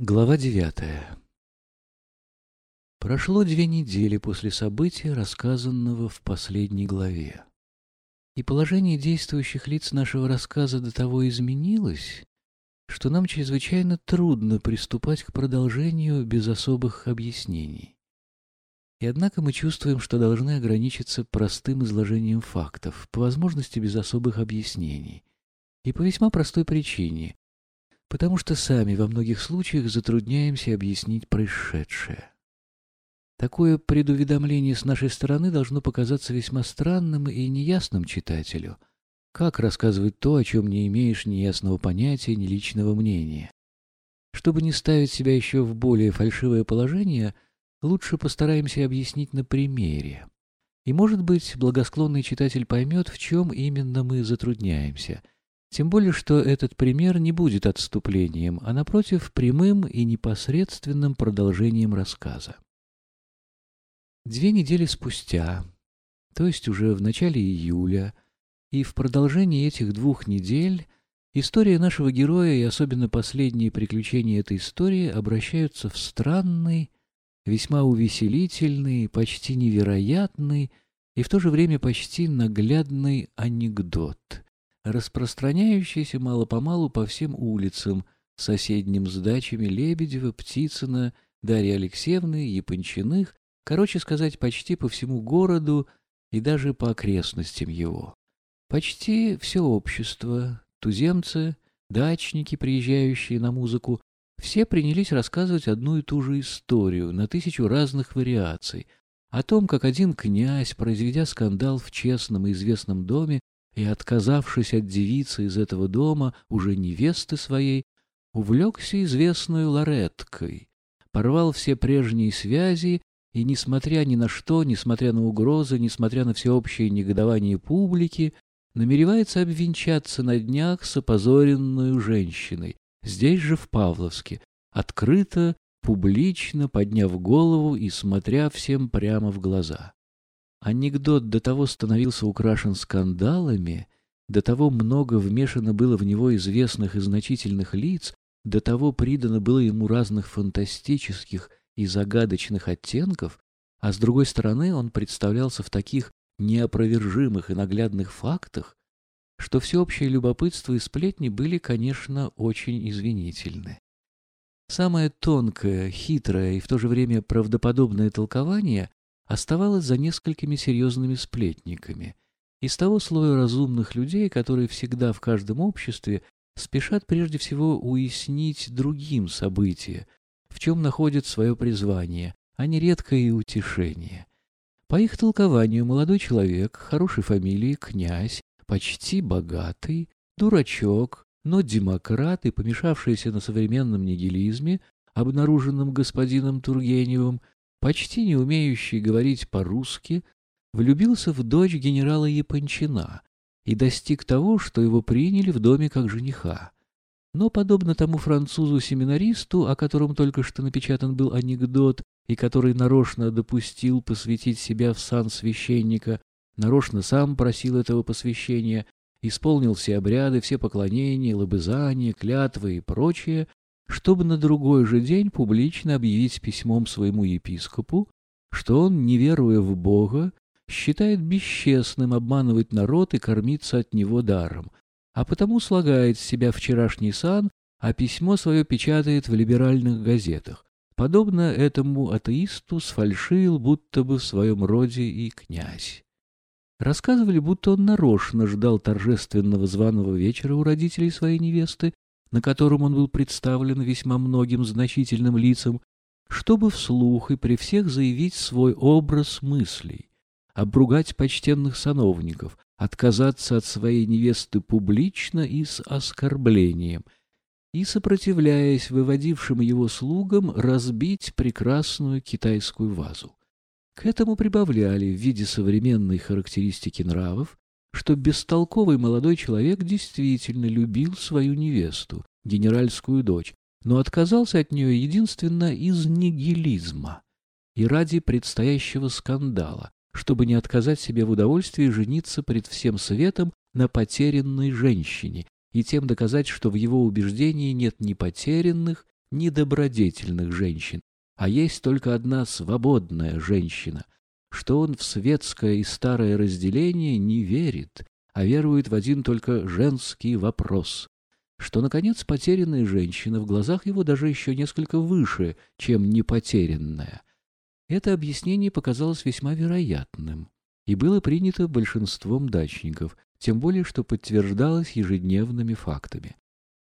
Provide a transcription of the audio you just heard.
Глава девятая Прошло две недели после события, рассказанного в последней главе. И положение действующих лиц нашего рассказа до того изменилось, что нам чрезвычайно трудно приступать к продолжению без особых объяснений. И однако мы чувствуем, что должны ограничиться простым изложением фактов, по возможности без особых объяснений. И по весьма простой причине потому что сами во многих случаях затрудняемся объяснить происшедшее. Такое предуведомление с нашей стороны должно показаться весьма странным и неясным читателю. Как рассказывать то, о чем не имеешь ни ясного понятия, ни личного мнения? Чтобы не ставить себя еще в более фальшивое положение, лучше постараемся объяснить на примере. И, может быть, благосклонный читатель поймет, в чем именно мы затрудняемся – тем более, что этот пример не будет отступлением, а, напротив, прямым и непосредственным продолжением рассказа. Две недели спустя, то есть уже в начале июля, и в продолжении этих двух недель история нашего героя и особенно последние приключения этой истории обращаются в странный, весьма увеселительный, почти невероятный и в то же время почти наглядный анекдот — распространяющийся мало-помалу по всем улицам, соседним с дачами Лебедева, Птицына, Дарьи Алексеевны, Япончиных, короче сказать, почти по всему городу и даже по окрестностям его. Почти все общество, туземцы, дачники, приезжающие на музыку, все принялись рассказывать одну и ту же историю на тысячу разных вариаций, о том, как один князь, произведя скандал в честном и известном доме, и, отказавшись от девицы из этого дома, уже невесты своей, увлекся известную Лореткой, порвал все прежние связи и, несмотря ни на что, несмотря на угрозы, несмотря на всеобщее негодование публики, намеревается обвенчаться на днях с опозоренную женщиной, здесь же в Павловске, открыто, публично, подняв голову и смотря всем прямо в глаза. Анекдот до того становился украшен скандалами, до того много вмешано было в него известных и значительных лиц, до того придано было ему разных фантастических и загадочных оттенков, а с другой стороны он представлялся в таких неопровержимых и наглядных фактах, что всеобщее любопытство и сплетни были, конечно, очень извинительны. Самое тонкое, хитрое и в то же время правдоподобное толкование оставалась за несколькими серьезными сплетниками, из того слоя разумных людей, которые всегда в каждом обществе спешат прежде всего уяснить другим события, в чем находят свое призвание, а не редкое утешение. По их толкованию молодой человек, хорошей фамилии, князь, почти богатый, дурачок, но демократ и помешавшийся на современном нигилизме, обнаруженном господином Тургеневым, почти не умеющий говорить по-русски, влюбился в дочь генерала Япончина и достиг того, что его приняли в доме как жениха. Но, подобно тому французу-семинаристу, о котором только что напечатан был анекдот, и который нарочно допустил посвятить себя в сан священника, нарочно сам просил этого посвящения, исполнил все обряды, все поклонения, лобызания, клятвы и прочее, чтобы на другой же день публично объявить письмом своему епископу, что он, не веруя в Бога, считает бесчестным обманывать народ и кормиться от него даром, а потому слагает с себя вчерашний сан, а письмо свое печатает в либеральных газетах. Подобно этому атеисту сфальшивил будто бы в своем роде и князь. Рассказывали, будто он нарочно ждал торжественного званого вечера у родителей своей невесты на котором он был представлен весьма многим значительным лицам, чтобы вслух и при всех заявить свой образ мыслей, обругать почтенных сановников, отказаться от своей невесты публично и с оскорблением, и, сопротивляясь выводившим его слугам, разбить прекрасную китайскую вазу. К этому прибавляли в виде современной характеристики нравов что бестолковый молодой человек действительно любил свою невесту, генеральскую дочь, но отказался от нее единственно из нигилизма и ради предстоящего скандала, чтобы не отказать себе в удовольствии жениться пред всем светом на потерянной женщине и тем доказать, что в его убеждении нет ни потерянных, недобродетельных женщин, а есть только одна свободная женщина, что он в светское и старое разделение не верит, а верует в один только женский вопрос, что, наконец, потерянная женщина в глазах его даже еще несколько выше, чем непотерянная. Это объяснение показалось весьма вероятным и было принято большинством дачников, тем более что подтверждалось ежедневными фактами.